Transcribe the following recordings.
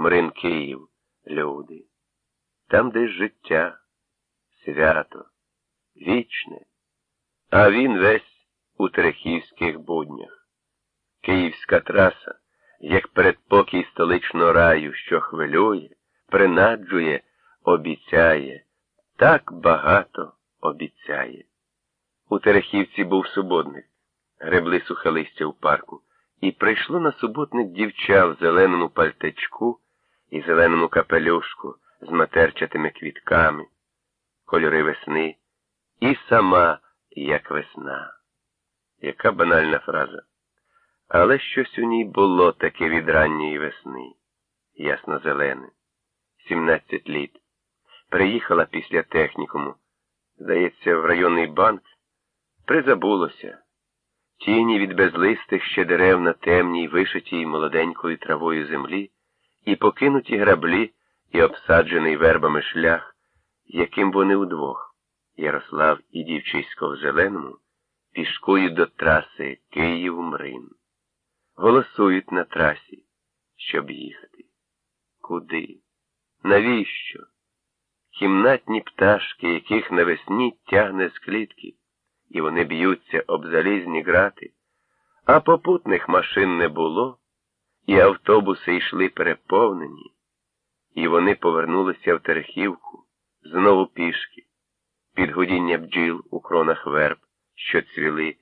Мрин Київ, люди. Там десь життя, свято, вічне, а він весь у терехівських буднях. Київська траса, як передпокій столичного раю, що хвилює, принаджує, обіцяє, так багато обіцяє. У Терехівці був суботник, гребли сухе листя в парку, і прийшло на суботник дівча в зеленому пальтечку і зеленому капелюшку з матерчатими квітками, кольори весни, і сама, як весна. Яка банальна фраза. Але щось у ній було таке від ранньої весни, ясно зелене, сімнадцять літ. Приїхала після технікуму, здається, в районний банк, призабулося. Тіні від безлистих ще дерев на темній, вишитій молоденькою травою землі, і покинуті граблі, і обсаджений вербами шлях, яким вони удвох, Ярослав і дівчисько в зеленому, пішкують до траси Київ-Мрин. Голосують на трасі, щоб їхати. Куди? Навіщо? Кімнатні пташки, яких навесні тягне з клітки, і вони б'ються об залізні грати, а попутних машин не було, і автобуси йшли переповнені, і вони повернулися в Терехівку знову пішки, під гудіння бджіл у кронах верб, що цвіли,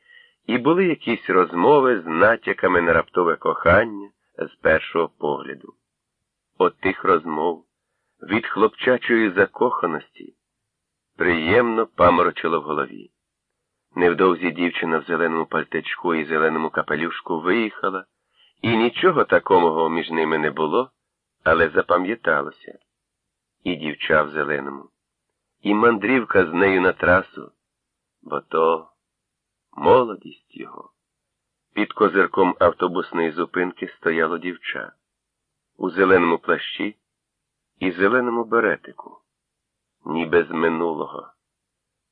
і були якісь розмови з натяками на раптове кохання з першого погляду. От тих розмов від хлопчачої закоханості приємно паморочило в голові. Невдовзі дівчина в зеленому пальтечку і зеленому капелюшку виїхала, і нічого такого між ними не було, але запам'яталося. І дівча в зеленому, і мандрівка з нею на трасу, бо то молодість його. Під козирком автобусної зупинки стояло дівча у зеленому плащі і зеленому беретику, ніби з минулого,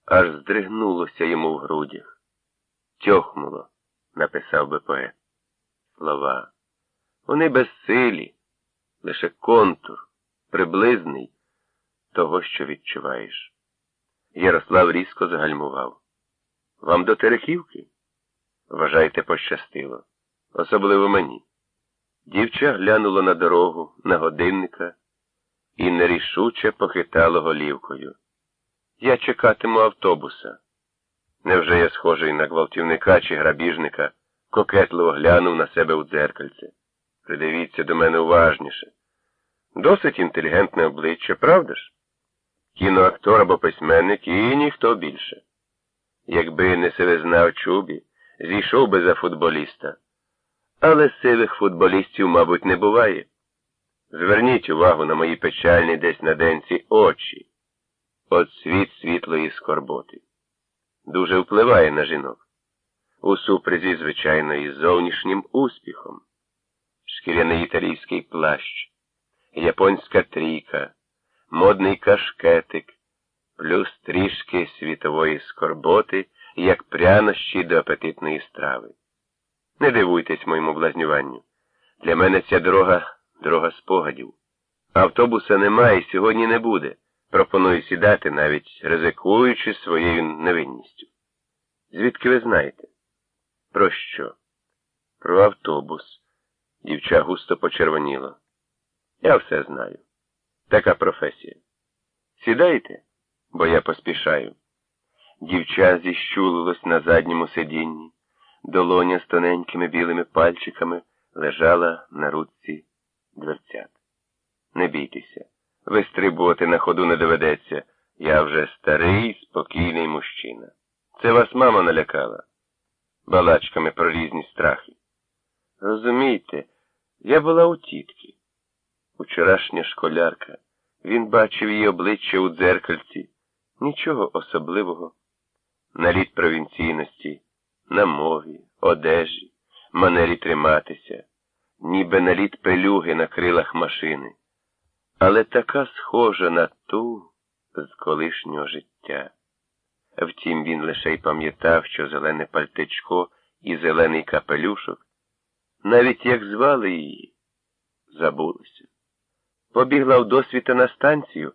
аж здригнулося йому в грудях. Тьохнуло, написав би поет. Слова. Вони безсилі, лише контур, приблизний того, що відчуваєш. Ярослав різко загальмував. Вам до Терехівки? Вважайте, пощастило, особливо мені. Дівча глянула на дорогу, на годинника і нерішуче похитала голівкою. Я чекатиму автобуса. Невже я схожий на гвалтівника чи грабіжника, кокетливо глянув на себе у дзеркальце. Придивіться до мене уважніше. Досить інтелігентне обличчя, правда ж? Кіноактор або письменник і ніхто більше. Якби не сивизна чубі, зійшов би за футболіста. Але сивих футболістів, мабуть, не буває. Зверніть увагу на мої печальні десь на денці очі. От світ світлої скорботи. Дуже впливає на жінок. У супризі, звичайно, із зовнішнім успіхом. Шкіряний італійський плащ, японська трійка, модний кашкетик, плюс трішки світової скорботи, як прянощі до апетитної страви. Не дивуйтесь моєму блазнюванню. Для мене ця дорога дорога спогадів. Автобуса немає і сьогодні не буде. Пропоную сідати, навіть ризикуючи своєю невинністю. Звідки ви знаєте? Про що? Про автобус. Дівча густо почервоніла. Я все знаю. Така професія. Сідайте, бо я поспішаю. Дівча зіщулилось на задньому сидінні. Долоня з тоненькими білими пальчиками лежала на ручці дверцят. Не бійтеся, вистрибувати на ходу не доведеться. Я вже старий, спокійний мужчина. Це вас мама налякала балачками про різні страхи. Розумієте, я була у тітки. Учорашня школярка. Він бачив її обличчя у дзеркальці. Нічого особливого. Наліт провінційності, на мові, одежі, манері триматися, ніби наліт пелюги на крилах машини, але така схожа на ту з колишнього життя. Втім, він лише й пам'ятав, що зелене пальтечко і зелений капелюшок, навіть як звали її, забулося. побігла в досвіта на станцію.